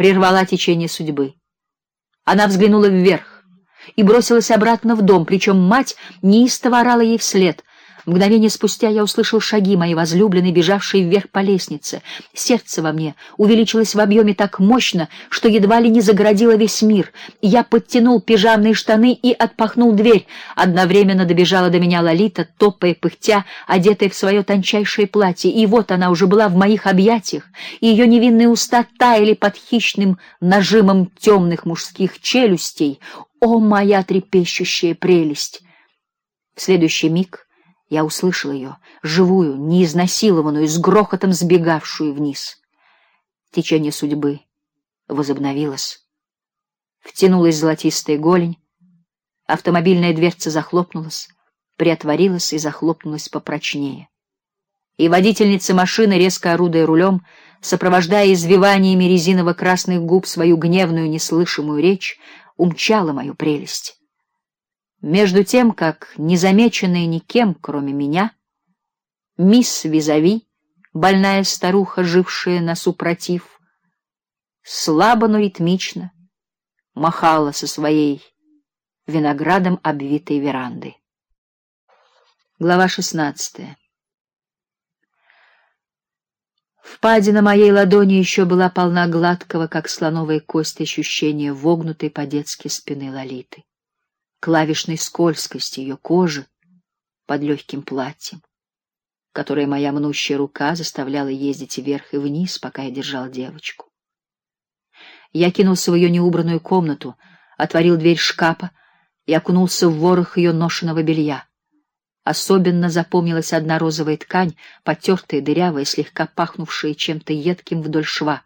прервала течение судьбы. Она взглянула вверх и бросилась обратно в дом, причем мать неистово орала ей вслед. Мгновение спустя я услышал шаги моей возлюбленной, бежавшей вверх по лестнице. Сердце во мне увеличилось в объеме так мощно, что едва ли не загородило весь мир. Я подтянул пижамные штаны и отпахнул дверь. Одновременно добежала до меня Лолита, топая пыхтя, одетая в свое тончайшее платье, и вот она уже была в моих объятиях, и ее невинные уста таяли под хищным нажимом темных мужских челюстей. О, моя трепещущая прелесть! В следующий миг я услышал ее, живую, неизнасилованную, с грохотом сбегавшую вниз. Течение судьбы возобновилось. Втянулась золотистая голень, автомобильная дверца захлопнулась, приотворилась и захлопнулась попрочнее. И водительница машины, резко орудуя рулем, сопровождая извиваниями резиново-красных губ свою гневную неслышимую речь, умчала мою прелесть. Между тем, как, незамеченная никем, кроме меня, мисс Визави, больная старуха, жившая на супротив, слабо, но ритмично махала со своей виноградом обвитой веранды. Глава шестнадцатая. Впадина моей ладони еще была полна гладкого, как слоновая кость, ощущения вогнутой по-детски спины Лолиты клавишной скользкости ее кожи под легким платьем, которое моя мнущая рука заставляла ездить вверх и вниз, пока я держал девочку. Я кинулся в ее неубранную комнату, отворил дверь шкафа и окунулся в ворох ее ношеного белья. Особенно запомнилась одна розовая ткань, потертая, дырявая, слегка пахнувшая чем-то едким вдоль шва.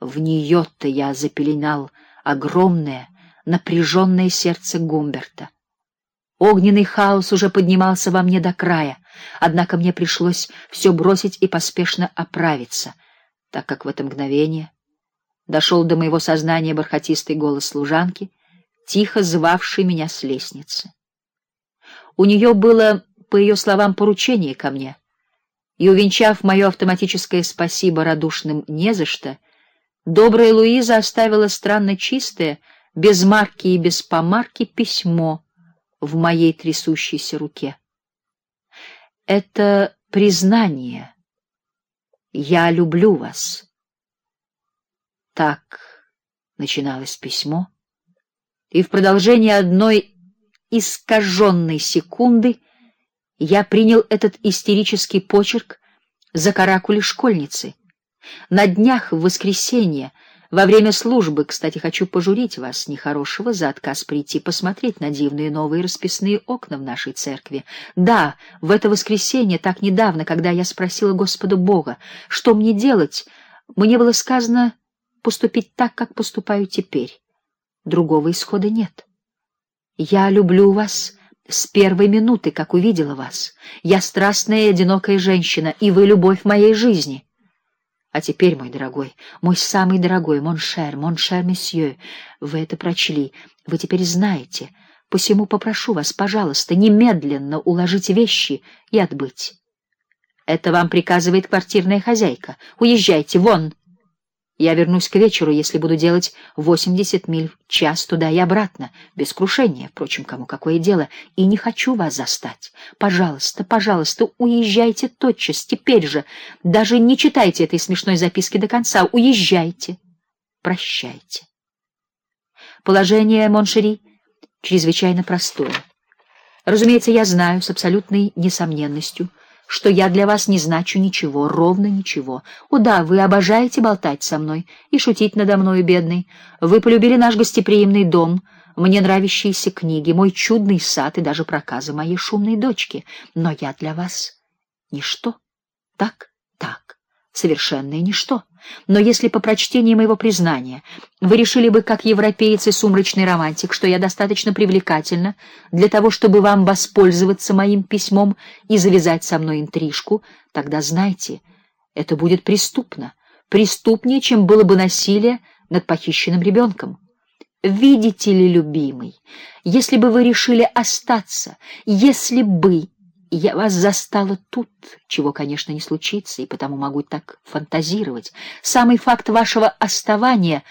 В нее-то я запеленал огромное, напряженное сердце Гумберта. Огненный хаос уже поднимался во мне до края, однако мне пришлось все бросить и поспешно оправиться, так как в это мгновение дошел до моего сознания бархатистый голос служанки, тихо звавший меня с лестницы. У нее было, по ее словам, поручение ко мне, и увенчав мое автоматическое спасибо радушным не за что, добрая Луиза оставила странно чистое без марки и без помарки письмо в моей трясущейся руке. Это признание. Я люблю вас. Так начиналось письмо, и в продолжении одной искаженной секунды я принял этот истерический почерк за каракули школьницы. На днях в воскресенье во время службы, кстати, хочу пожурить вас нехорошего за отказ прийти посмотреть на дивные новые расписные окна в нашей церкви. Да, в это воскресенье, так недавно, когда я спросила Господа Бога, что мне делать, мне было сказано поступить так, как поступаю теперь. Другого исхода нет. Я люблю вас с первой минуты, как увидела вас. Я страстная и одинокая женщина, и вы любовь моей жизни. А теперь, мой дорогой, мой самый дорогой, моншер, моншер месье, вы это прочли, вы теперь знаете. Посему попрошу вас, пожалуйста, немедленно уложите вещи и отбыть. Это вам приказывает квартирная хозяйка. Уезжайте вон. Я вернусь к вечеру, если буду делать восемьдесят миль в час туда и обратно, без крушения, впрочем, кому какое дело, и не хочу вас застать. Пожалуйста, пожалуйста, уезжайте тотчас, теперь же. Даже не читайте этой смешной записки до конца. Уезжайте. Прощайте. Положение mon chéri чрезвычайно простое. Разумеется, я знаю с абсолютной несомненностью, что я для вас не значу ничего, ровно ничего. О да, вы обожаете болтать со мной и шутить надо мною, бедный. Вы полюбили наш гостеприимный дом, мне нравящиеся книги, мой чудный сад и даже проказы моей шумной дочки. Но я для вас ничто. Так, так, совершенное ничто. Но если по прочтении моего признания вы решили бы, как европеец и сумрачный романтик, что я достаточно привлекательна для того, чтобы вам воспользоваться моим письмом и завязать со мной интрижку, тогда знайте, это будет преступно, преступнее, чем было бы насилие над похищенным ребенком. Видите ли, любимый, если бы вы решили остаться, если бы Я вас застала тут, чего, конечно, не случится, и потому могу так фантазировать. Самый факт вашего оставания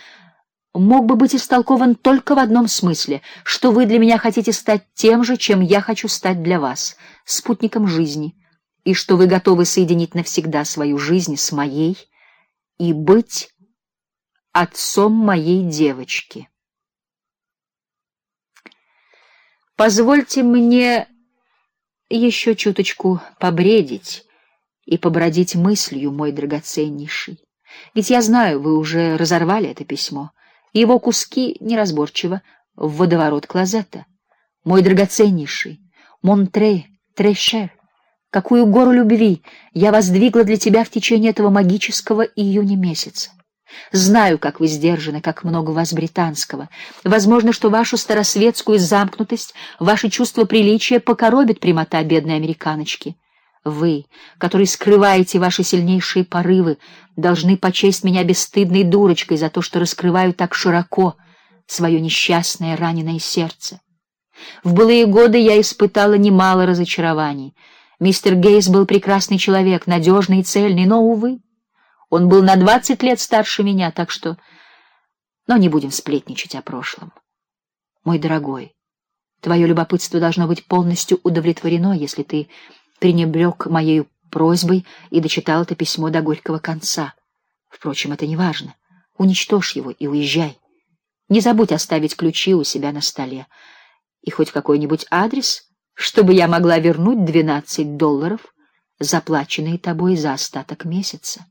мог бы быть истолкован только в одном смысле, что вы для меня хотите стать тем же, чем я хочу стать для вас, спутником жизни, и что вы готовы соединить навсегда свою жизнь с моей и быть отцом моей девочки. Позвольте мне еще чуточку побредить и побродить мыслью, мой драгоценнейший. Ведь я знаю, вы уже разорвали это письмо. Его куски неразборчиво в водоворот клозета. Мой драгоценнейший, Монтре, Трешер, какую гору любви я воздвигла для тебя в течение этого магического июня месяца. Знаю, как вы сдержаны, как много вас британского. Возможно, что вашу старосветскую замкнутость, ваше чувство приличия покоробит прямота бедной американочки. Вы, которые скрываете ваши сильнейшие порывы, должны почесть меня бесстыдной дурочкой за то, что раскрываю так широко свое несчастное раненое сердце. В былые годы я испытала немало разочарований. Мистер Гейс был прекрасный человек, надежный и цельный, но увы, он был на двадцать лет старше меня, так что... Но не будем сплетничать о прошлом. Мой дорогой, твое любопытство должно быть полностью удовлетворено, если ты пренебрег моей просьбой и дочитал это письмо до горького конца. Впрочем, это не важно. Уничтожь его и уезжай. Не забудь оставить ключи у себя на столе и хоть какой-нибудь адрес, чтобы я могла вернуть двенадцать долларов, заплаченные тобой за остаток месяца.